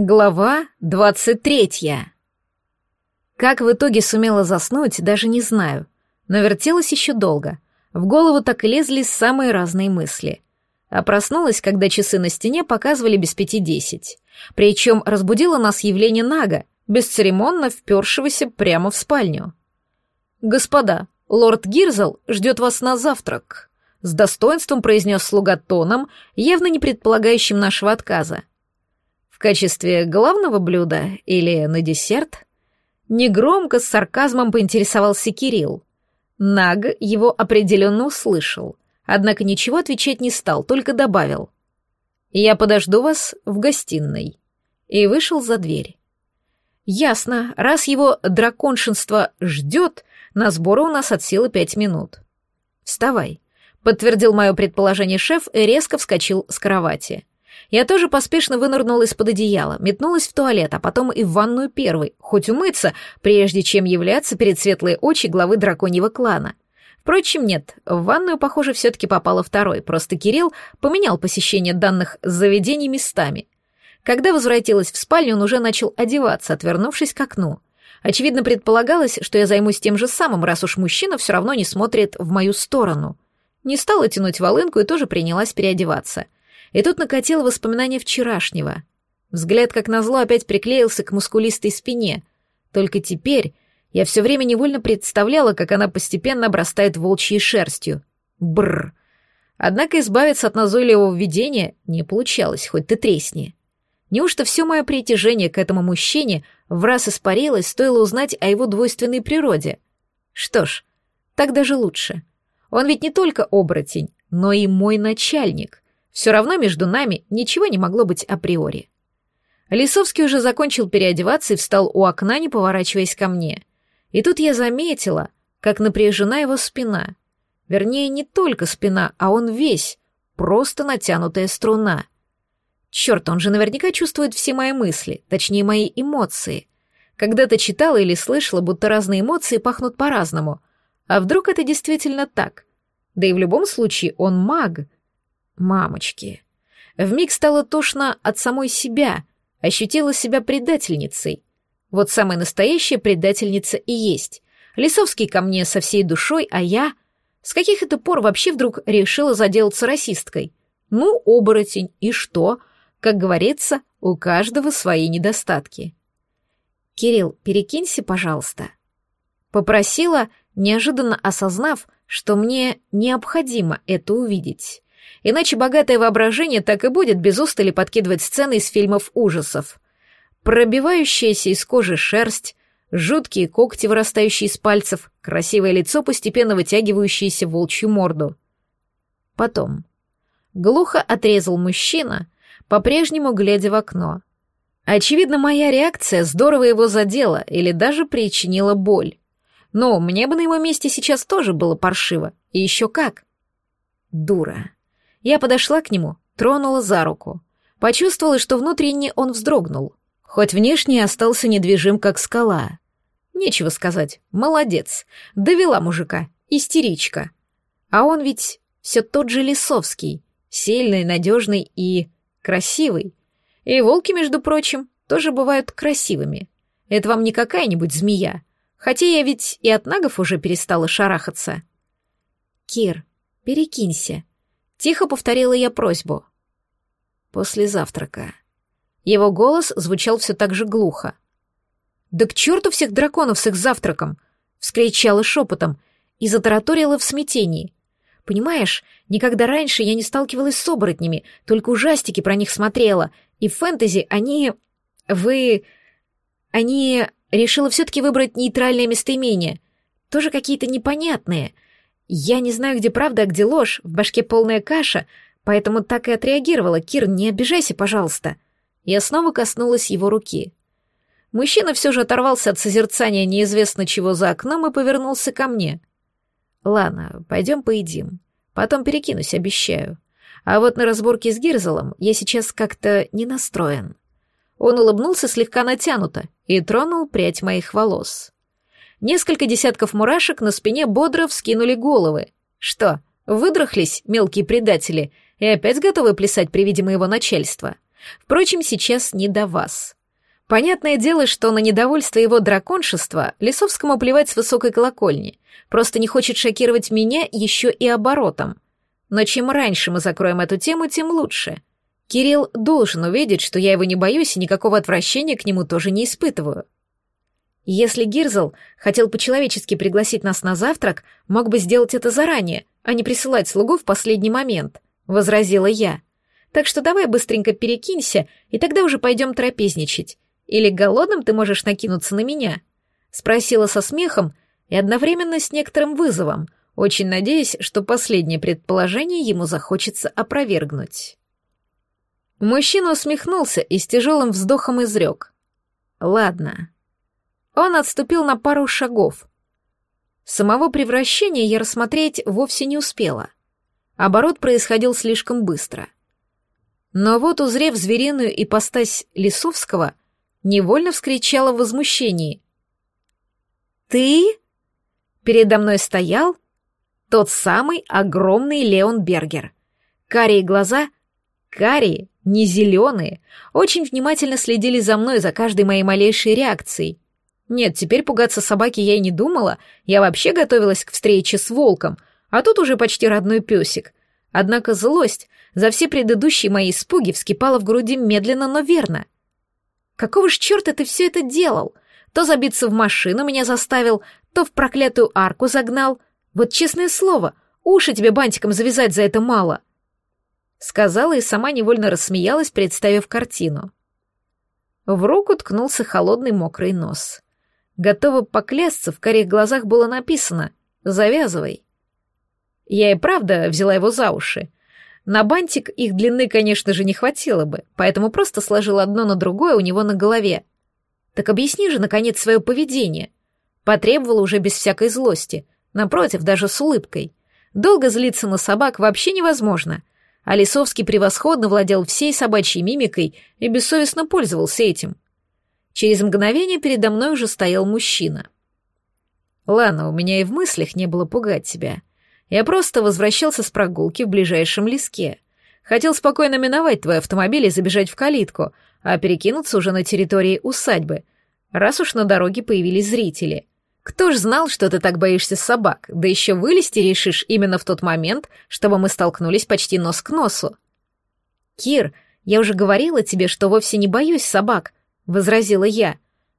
Глава двадцать третья. Как в итоге сумела заснуть, даже не знаю, но вертелась еще долго. В голову так и лезли самые разные мысли. А проснулась, когда часы на стене показывали без пяти десять. Причем разбудило нас явление Нага, бесцеремонно впершегося прямо в спальню. «Господа, лорд Гирзел ждет вас на завтрак», — с достоинством произнес слуга тоном, явно не предполагающим нашего отказа. В качестве главного блюда или на десерт? Негромко с сарказмом поинтересовался Кирилл. Наг его определенно услышал, однако ничего отвечать не стал, только добавил. «Я подожду вас в гостиной». И вышел за дверь. Ясно, раз его драконшинство ждет, на сборы у нас от силы пять минут. «Вставай», — подтвердил мое предположение шеф и резко вскочил с кровати. Я тоже поспешно вынырнула из-под одеяла, метнулась в туалет, а потом и в ванную первой, хоть умыться, прежде чем являться перед светлые очи главы драконьего клана. Впрочем, нет, в ванную, похоже, все-таки попала второй, просто Кирилл поменял посещение данных заведений местами. Когда возвратилась в спальню, он уже начал одеваться, отвернувшись к окну. Очевидно, предполагалось, что я займусь тем же самым, раз уж мужчина все равно не смотрит в мою сторону. Не стала тянуть волынку и тоже принялась переодеваться — и тут накатило воспоминание вчерашнего. Взгляд, как назло, опять приклеился к мускулистой спине. Только теперь я все время невольно представляла, как она постепенно обрастает волчьей шерстью. Бррр. Однако избавиться от назойливого видения не получалось, хоть ты тресни. Неужто все мое притяжение к этому мужчине в раз испарилось, стоило узнать о его двойственной природе? Что ж, так даже лучше. Он ведь не только оборотень, но и мой начальник — все равно между нами ничего не могло быть априори. Лисовский уже закончил переодеваться и встал у окна, не поворачиваясь ко мне. И тут я заметила, как напряжена его спина. Вернее, не только спина, а он весь, просто натянутая струна. Черт, он же наверняка чувствует все мои мысли, точнее, мои эмоции. Когда-то читала или слышала, будто разные эмоции пахнут по-разному. А вдруг это действительно так? Да и в любом случае он маг — Мамочки. Вмиг стало тошно от самой себя, ощутила себя предательницей. Вот самая настоящая предательница и есть. Лисовский ко мне со всей душой, а я... С каких это пор вообще вдруг решила заделаться расисткой? Ну, оборотень, и что? Как говорится, у каждого свои недостатки. «Кирилл, перекинься, пожалуйста». Попросила, неожиданно осознав, что мне необходимо это увидеть. Иначе богатое воображение так и будет без устали подкидывать сцены из фильмов ужасов. Пробивающаяся из кожи шерсть, жуткие когти, вырастающие из пальцев, красивое лицо, постепенно вытягивающееся в волчью морду. Потом. Глухо отрезал мужчина, по-прежнему глядя в окно. Очевидно, моя реакция здорово его задела или даже причинила боль. Но мне бы на его месте сейчас тоже было паршиво. И еще как. Дура. Я подошла к нему, тронула за руку. Почувствовала, что внутренне он вздрогнул, хоть внешне остался недвижим, как скала. Нечего сказать, молодец, довела мужика, истеричка. А он ведь все тот же Лисовский, сильный, надежный и красивый. И волки, между прочим, тоже бывают красивыми. Это вам не какая-нибудь змея, хотя я ведь и от нагов уже перестала шарахаться. Кир, перекинься, Тихо повторила я просьбу. После завтрака. Его голос звучал все так же глухо. «Да к черту всех драконов с их завтраком!» — вскричала шепотом и затараторила в смятении. «Понимаешь, никогда раньше я не сталкивалась с оборотнями, только ужастики про них смотрела, и в фэнтези они... Вы... Они... Решила все-таки выбрать нейтральное местоимение. Тоже какие-то непонятные — я не знаю, где правда, а где ложь, в башке полная каша, поэтому так и отреагировала. Кир, не обижайся, пожалуйста. Я снова коснулась его руки. Мужчина все же оторвался от созерцания неизвестно чего за окном и повернулся ко мне. «Ладно, пойдем поедим. Потом перекинусь, обещаю. А вот на разборке с Гирзелом я сейчас как-то не настроен». Он улыбнулся слегка натянуто и тронул прядь моих волос. Несколько десятков мурашек на спине бодро вскинули головы. Что, выдрахлись, мелкие предатели, и опять готовы плясать при виде моего начальства? Впрочем, сейчас не до вас. Понятное дело, что на недовольство его драконшества Лисовскому плевать с высокой колокольни, просто не хочет шокировать меня еще и оборотом. Но чем раньше мы закроем эту тему, тем лучше. Кирилл должен увидеть, что я его не боюсь и никакого отвращения к нему тоже не испытываю. Если Гирзл хотел по-человечески пригласить нас на завтрак, мог бы сделать это заранее, а не присылать слугу в последний момент, — возразила я. Так что давай быстренько перекинься, и тогда уже пойдем трапезничать. Или голодным ты можешь накинуться на меня?» Спросила со смехом и одновременно с некоторым вызовом, очень надеясь, что последнее предположение ему захочется опровергнуть. Мужчина усмехнулся и с тяжелым вздохом изрек. «Ладно». Он отступил на пару шагов. Самого превращения я рассмотреть вовсе не успела. Оборот происходил слишком быстро. Но вот, узрев звериную ипостась Лисовского, невольно вскричала в возмущении. «Ты?» Передо мной стоял тот самый огромный Леон Бергер. Карие глаза, карие, не зеленые, очень внимательно следили за мной, за каждой моей малейшей реакцией. Нет, теперь пугаться собаки я и не думала, я вообще готовилась к встрече с волком, а тут уже почти родной песик. Однако злость за все предыдущие мои испуги вскипала в груди медленно, но верно — Какого ж черта ты все это делал? То забиться в машину меня заставил, то в проклятую арку загнал. Вот честное слово, уши тебе бантиком завязать за это мало. Сказала и сама невольно рассмеялась, представив картину. В руку ткнулся холодный мокрый нос. Готова поклясться, в карих глазах было написано «Завязывай». Я и правда взяла его за уши, на бантик их длины, конечно же, не хватило бы, поэтому просто сложил одно на другое у него на голове. Так объясни же, наконец, свое поведение. Потребовала уже без всякой злости, напротив, даже с улыбкой. Долго злиться на собак вообще невозможно, а Лисовский превосходно владел всей собачьей мимикой и бессовестно пользовался этим. Через мгновение передо мной уже стоял мужчина. «Ладно, у меня и в мыслях не было пугать тебя», я просто возвращался с прогулки в ближайшем леске. Хотел спокойно миновать твой автомобиль и забежать в калитку, а перекинуться уже на территории усадьбы, раз уж на дороге появились зрители. Кто ж знал, что ты так боишься собак, да еще вылезти решишь именно в тот момент, чтобы мы столкнулись почти нос к носу? Кир, я уже говорила тебе, что вовсе не боюсь собак, возразила я.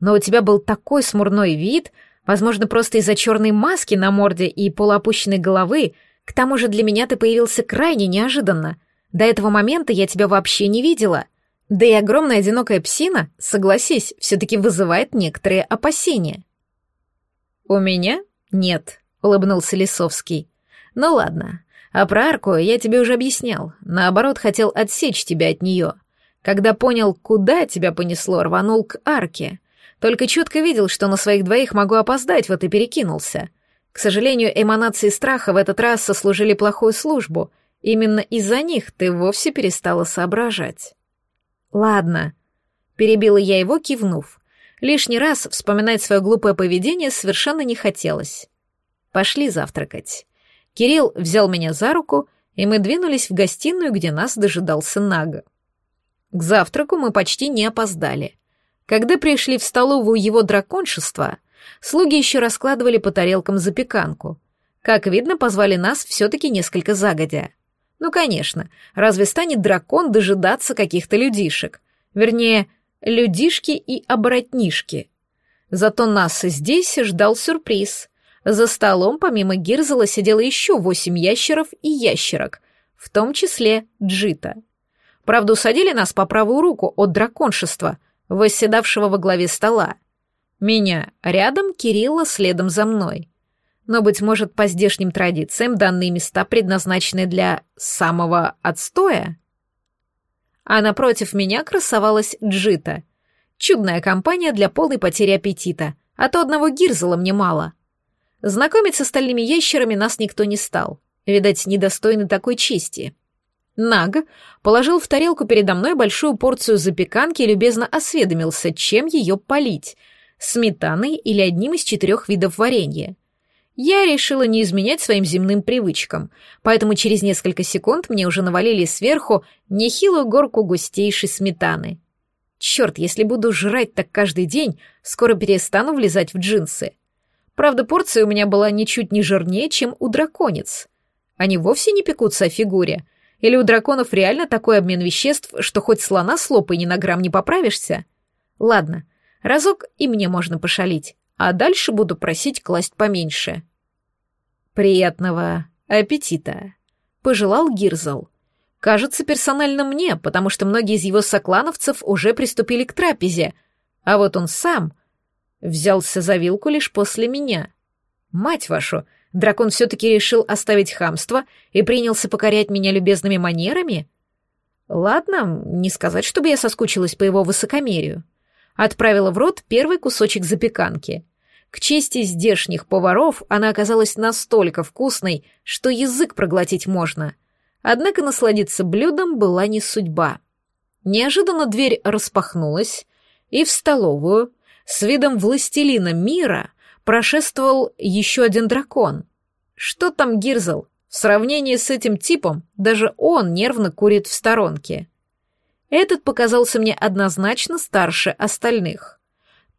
Но у тебя был такой смурной вид, Возможно, просто из-за черной маски на морде и полуопущенной головы. К тому же для меня ты появился крайне неожиданно. До этого момента я тебя вообще не видела. Да и огромная одинокая псина, согласись, все-таки вызывает некоторые опасения. «У меня? Нет», — улыбнулся Лисовский. «Ну ладно, а про арку я тебе уже объяснял. Наоборот, хотел отсечь тебя от нее. Когда понял, куда тебя понесло, рванул к арке. Только четко видел, что на своих двоих могу опоздать, вот и перекинулся. К сожалению, эманации страха в этот раз сослужили плохую службу. Именно из-за них ты вовсе перестала соображать. Ладно, перебила я его, кивнув. Лишний раз вспоминать свое глупое поведение совершенно не хотелось. Пошли завтракать. Кирилл взял меня за руку, и мы двинулись в гостиную, где нас дожидался Нага. К завтраку мы почти не опоздали. Когда пришли в столовую его драконшества, слуги еще раскладывали по тарелкам запеканку. Как видно, позвали нас все-таки несколько загодя. Ну, конечно, разве станет дракон дожидаться каких-то людишек? Вернее, людишки и оборотнишки. Зато нас здесь ждал сюрприз. За столом помимо Гирзела сидело еще восемь ящеров и ящерок, в том числе Джита. Правда, усадили нас по правую руку от драконшества — восседавшего во главе стола. Меня рядом, Кирилла следом за мной. Но, быть может, по здешним традициям данные места предназначены для самого отстоя? А напротив меня красовалась Джита. Чудная компания для полной потери аппетита, а то одного гирзела мне мало. Знакомиться с остальными ящерами нас никто не стал. Видать, недостойны такой чести. Наг положил в тарелку передо мной большую порцию запеканки и любезно осведомился, чем ее полить — сметаной или одним из четырех видов варенья. я решила не изменять своим земным привычкам, поэтому через несколько секунд мне уже навалили сверху нехилую горку густейшей сметаны. Черт, если буду жрать так каждый день, скоро перестану влезать в джинсы. Правда, порция у меня была ничуть не жирнее, чем у драконец. Они вовсе не пекутся о фигуре. Или у драконов реально такой обмен веществ, что хоть слона слопай ни на грамм не поправишься? Ладно, разок и мне можно пошалить а дальше буду просить класть поменьше. Приятного аппетита, пожелал Гирзал. Кажется, персонально мне, потому что многие из его соклановцев уже приступили к трапезе, а вот он сам взялся за вилку лишь после меня. Мать вашу, дракон все-таки решил оставить хамство и принялся покорять меня любезными манерами? Ладно, не сказать, чтобы я соскучилась по его высокомерию. Отправила в рот первый кусочек запеканки. К чести здешних поваров она оказалась настолько вкусной, что язык проглотить можно. Однако насладиться блюдом была не судьба. Неожиданно дверь распахнулась, и в столовую с видом властелина мира прошествовал еще один дракон. Что там Гирзл? В сравнении с этим типом даже он нервно курит в сторонке. Этот показался мне однозначно старше остальных.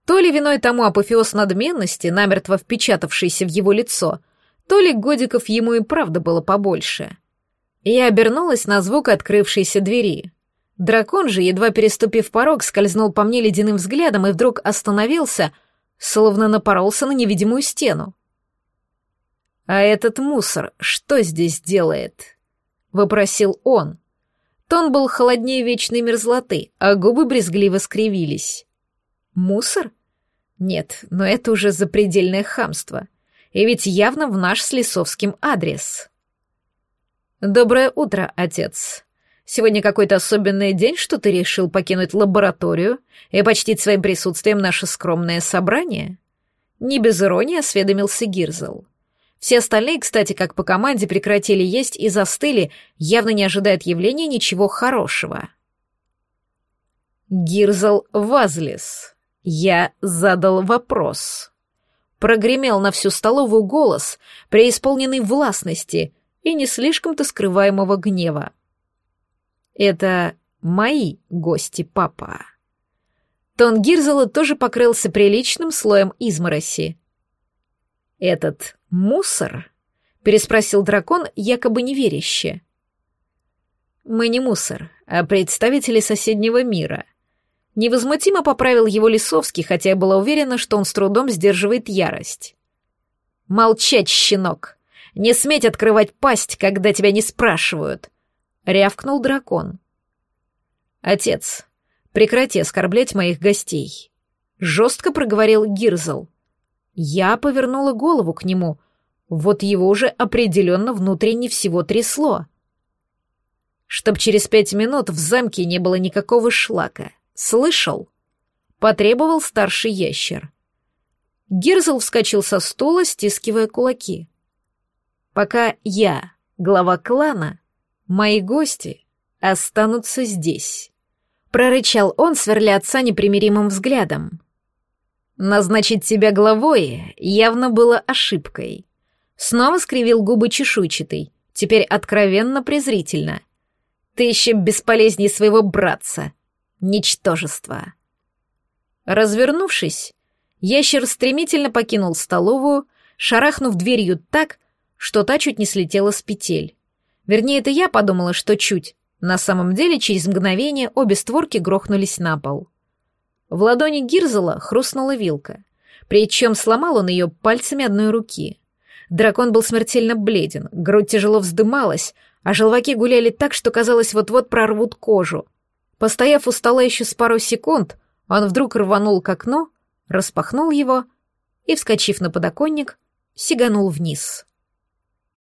То ли виной тому апофеоз надменности, намертво впечатавшийся в его лицо, то ли годиков ему и правда было побольше. Я обернулась на звук открывшейся двери. Дракон же, едва переступив порог, скользнул по мне ледяным взглядом и вдруг остановился, словно напоролся на невидимую стену. «А этот мусор что здесь делает?» — вопросил он. Тон был холоднее вечной мерзлоты, а губы брезгливо скривились. Мусор? Нет, но это уже запредельное хамство. И ведь явно в наш с Лисовским адрес. Доброе утро, отец. Сегодня какой-то особенный день, что ты решил покинуть лабораторию и почтить своим присутствием наше скромное собрание? Не без иронии осведомился Гирзл. Все остальные, кстати, как по команде, прекратили есть и застыли, явно не ожидая от явления ничего хорошего. Гирзл Вазлис. Я задал вопрос. Прогремел на всю столовую голос, преисполненный властности и не слишком-то скрываемого гнева. Это мои гости, папа. Тон Гирзела тоже покрылся приличным слоем измороси. «Этот мусор?» — переспросил дракон, якобы неверяще. «Мы не мусор, а представители соседнего мира», Невозмутимо поправил его Лисовский, хотя я была уверена, что он с трудом сдерживает ярость. «Молчать, щенок! Не сметь открывать пасть, когда тебя не спрашивают!» — рявкнул дракон. «Отец, прекрати оскорблять моих гостей!» — жестко проговорил Гирзл. Я повернула голову к нему. Вот его уже определенно внутренне всего трясло. Чтоб через пять минут в замке не было никакого шлака — «Слышал?» — потребовал старший ящер. Гирзл вскочил со стула, стискивая кулаки. «Пока я, глава клана, мои гости останутся здесь», — прорычал он, сверля отца непримиримым взглядом. «Назначить тебя главой явно было ошибкой». Снова скривил губы чешуйчатый, теперь откровенно презрительно. «Ты еще бесполезнее своего братца», Ничтожество. Развернувшись, ящер стремительно покинул столовую, шарахнув дверью так, что та чуть не слетела с петель. Вернее, это я подумала, что чуть. На самом деле, через мгновение обе створки грохнулись на пол. В ладони Гирзела хрустнула вилка, причем сломал он ее пальцами одной руки. Дракон был смертельно бледен, грудь тяжело вздымалась, а желваки гуляли так, что казалось, вот-вот прорвут кожу. Постояв у стола еще с пару секунд, он вдруг рванул к окну, распахнул его и, вскочив на подоконник, сиганул вниз.